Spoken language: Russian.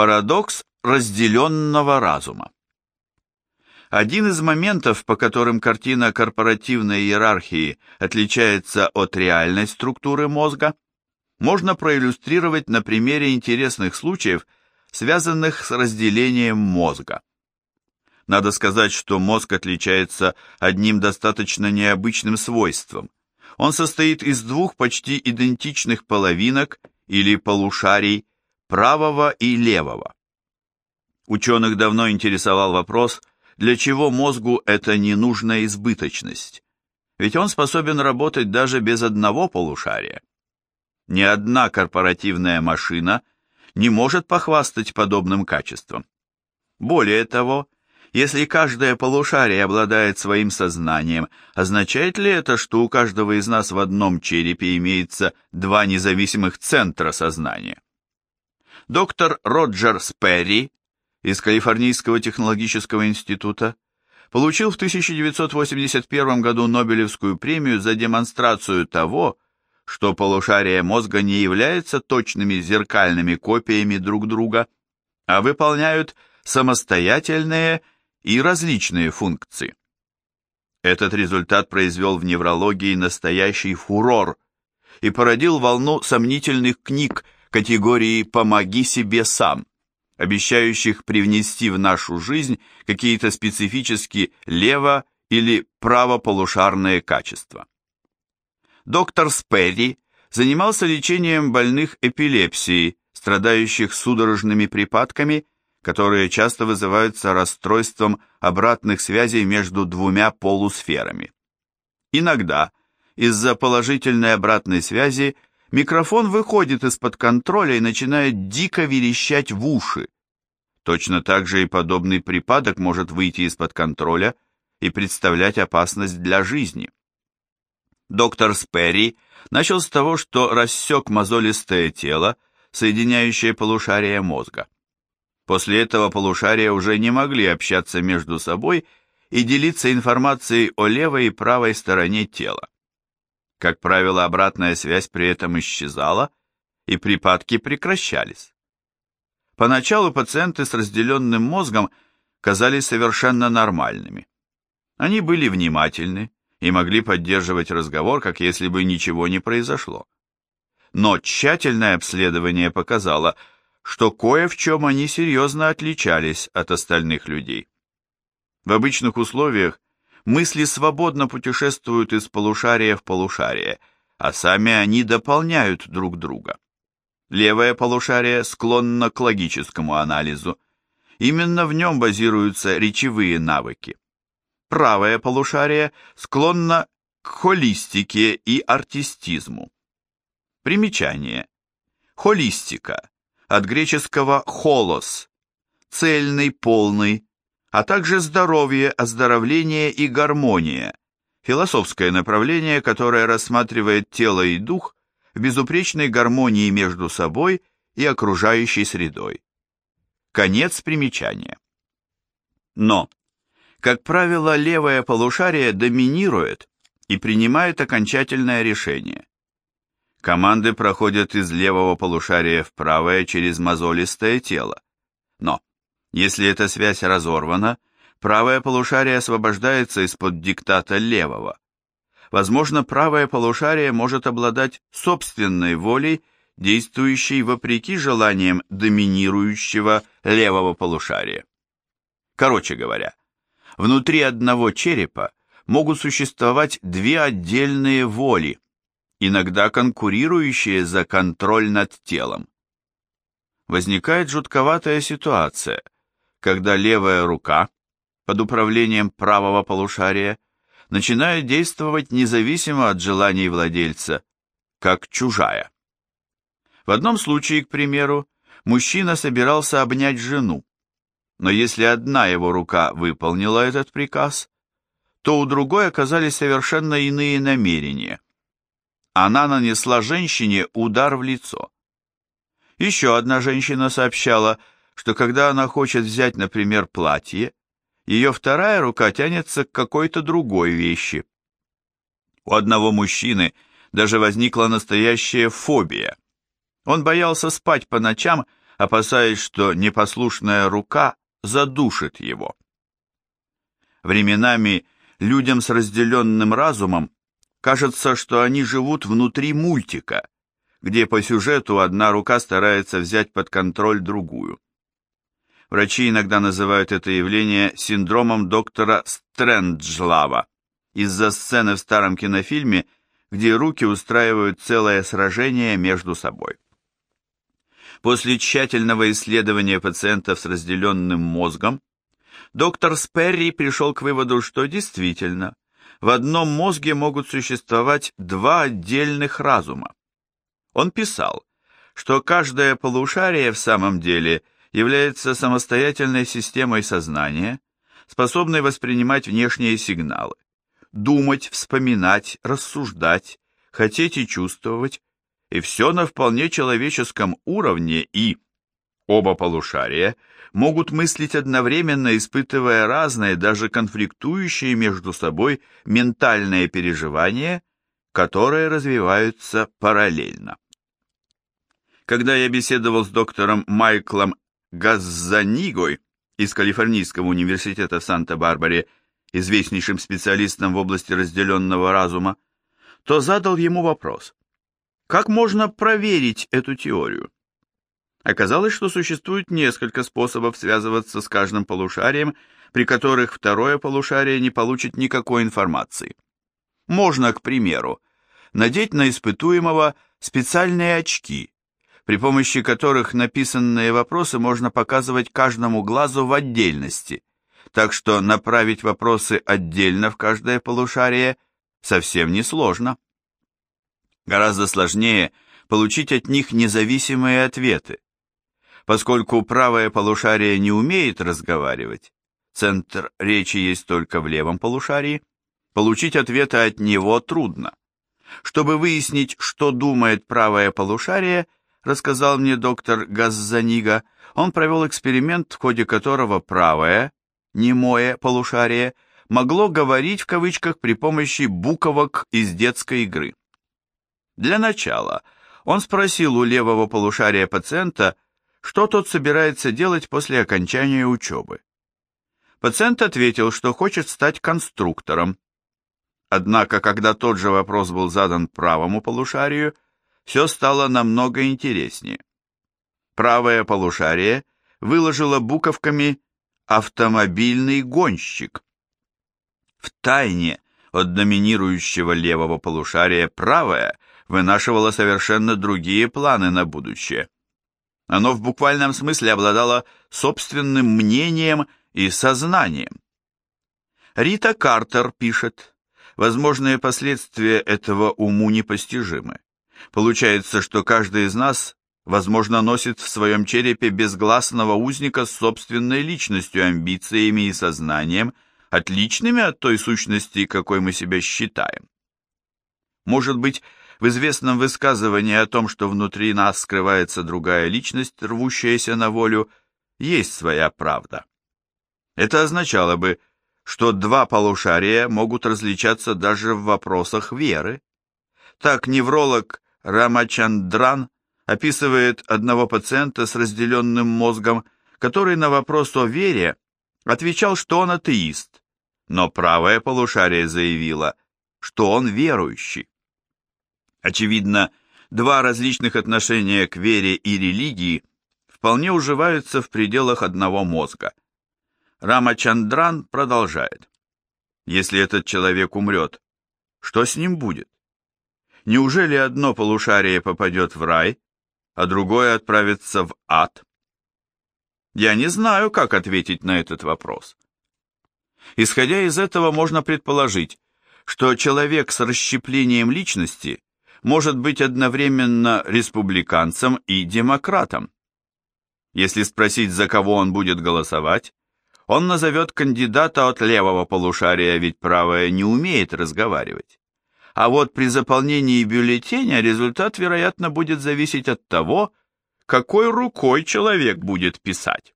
Парадокс разделенного разума. Один из моментов, по которым картина корпоративной иерархии отличается от реальной структуры мозга, можно проиллюстрировать на примере интересных случаев, связанных с разделением мозга. Надо сказать, что мозг отличается одним достаточно необычным свойством. Он состоит из двух почти идентичных половинок или полушарий правого и левого. Ученых давно интересовал вопрос, для чего мозгу эта ненужная избыточность. Ведь он способен работать даже без одного полушария. Ни одна корпоративная машина не может похвастать подобным качеством. Более того, если каждое полушарие обладает своим сознанием, означает ли это, что у каждого из нас в одном черепе имеется два независимых центра сознания? Доктор Роджер Сперри из Калифорнийского технологического института получил в 1981 году Нобелевскую премию за демонстрацию того, что полушария мозга не являются точными зеркальными копиями друг друга, а выполняют самостоятельные и различные функции. Этот результат произвел в неврологии настоящий фурор и породил волну сомнительных книг категории «помоги себе сам», обещающих привнести в нашу жизнь какие-то специфические лево- или правополушарные качества. Доктор Сперри занимался лечением больных эпилепсией, страдающих судорожными припадками которые часто вызываются расстройством обратных связей между двумя полусферами. Иногда из-за положительной обратной связи микрофон выходит из-под контроля и начинает дико верещать в уши. Точно так же и подобный припадок может выйти из-под контроля и представлять опасность для жизни. Доктор Сперри начал с того, что рассек мозолистое тело, соединяющее полушария мозга. После этого полушария уже не могли общаться между собой и делиться информацией о левой и правой стороне тела. Как правило, обратная связь при этом исчезала, и припадки прекращались. Поначалу пациенты с разделенным мозгом казались совершенно нормальными. Они были внимательны и могли поддерживать разговор, как если бы ничего не произошло. Но тщательное обследование показало, что кое в чем они серьезно отличались от остальных людей. В обычных условиях мысли свободно путешествуют из полушария в полушарие, а сами они дополняют друг друга. Левое полушарие склонно к логическому анализу. Именно в нем базируются речевые навыки. Правое полушарие склонно к холистике и артистизму. Примечание. Холистика от греческого «холос» – цельный, полный, а также здоровье, оздоровление и гармония – философское направление, которое рассматривает тело и дух в безупречной гармонии между собой и окружающей средой. Конец примечания. Но, как правило, левое полушарие доминирует и принимает окончательное решение. Команды проходят из левого полушария в правое через мозолистое тело. Но, если эта связь разорвана, правое полушарие освобождается из-под диктата левого. Возможно, правое полушарие может обладать собственной волей, действующей вопреки желаниям доминирующего левого полушария. Короче говоря, внутри одного черепа могут существовать две отдельные воли – иногда конкурирующие за контроль над телом. Возникает жутковатая ситуация, когда левая рука под управлением правого полушария начинает действовать независимо от желаний владельца, как чужая. В одном случае, к примеру, мужчина собирался обнять жену, но если одна его рука выполнила этот приказ, то у другой оказались совершенно иные намерения – она нанесла женщине удар в лицо. Еще одна женщина сообщала, что когда она хочет взять, например, платье, ее вторая рука тянется к какой-то другой вещи. У одного мужчины даже возникла настоящая фобия. Он боялся спать по ночам, опасаясь, что непослушная рука задушит его. Временами людям с разделенным разумом кажется, что они живут внутри мультика, где по сюжету одна рука старается взять под контроль другую. Врачи иногда называют это явление синдромом доктора Стрэнджлава из-за сцены в старом кинофильме, где руки устраивают целое сражение между собой. После тщательного исследования пациентов с разделенным мозгом, доктор Сперри пришел к выводу, что действительно в одном мозге могут существовать два отдельных разума. Он писал, что каждое полушарие в самом деле является самостоятельной системой сознания, способной воспринимать внешние сигналы, думать, вспоминать, рассуждать, хотеть и чувствовать, и все на вполне человеческом уровне, и оба полушария могут мыслить одновременно, испытывая разные, даже конфликтующие между собой ментальные переживания, которые развиваются параллельно. Когда я беседовал с доктором Майклом Газзанигой из Калифорнийского университета в Санта-Барбаре, известнейшим специалистом в области разделенного разума, то задал ему вопрос, как можно проверить эту теорию? Оказалось, что существует несколько способов связываться с каждым полушарием, при которых второе полушарие не получит никакой информации. Можно, к примеру, надеть на испытуемого специальные очки, при помощи которых написанные вопросы можно показывать каждому глазу в отдельности, так что направить вопросы отдельно в каждое полушарие совсем не сложно. Гораздо сложнее получить от них независимые ответы. Поскольку правое полушарие не умеет разговаривать, центр речи есть только в левом полушарии, получить ответы от него трудно. Чтобы выяснить, что думает правое полушарие, рассказал мне доктор Газзанига, он провел эксперимент, в ходе которого правое, немое полушарие, могло говорить в кавычках при помощи буковок из детской игры. Для начала он спросил у левого полушария пациента, что тот собирается делать после окончания учебы. Пациент ответил, что хочет стать конструктором. Однако, когда тот же вопрос был задан правому полушарию, все стало намного интереснее. Правое полушарие выложило буковками «автомобильный гонщик». В тайне от доминирующего левого полушария правое – вынашивало совершенно другие планы на будущее. Оно в буквальном смысле обладало собственным мнением и сознанием. Рита Картер пишет, возможные последствия этого уму непостижимы. Получается, что каждый из нас, возможно, носит в своем черепе безгласного узника с собственной личностью, амбициями и сознанием, отличными от той сущности, какой мы себя считаем. Может быть, в известном высказывании о том, что внутри нас скрывается другая личность, рвущаяся на волю, есть своя правда. Это означало бы, что два полушария могут различаться даже в вопросах веры. Так невролог Рамачандран описывает одного пациента с разделенным мозгом, который на вопрос о вере отвечал, что он атеист, но правое полушарие заявило, что он верующий. Очевидно, два различных отношения к вере и религии вполне уживаются в пределах одного мозга. Рамачандран продолжает. Если этот человек умрет, что с ним будет? Неужели одно полушарие попадет в рай, а другое отправится в ад? Я не знаю, как ответить на этот вопрос. Исходя из этого, можно предположить, что человек с расщеплением личности может быть одновременно республиканцем и демократом. Если спросить, за кого он будет голосовать, он назовет кандидата от левого полушария, ведь правое не умеет разговаривать. А вот при заполнении бюллетеня результат, вероятно, будет зависеть от того, какой рукой человек будет писать.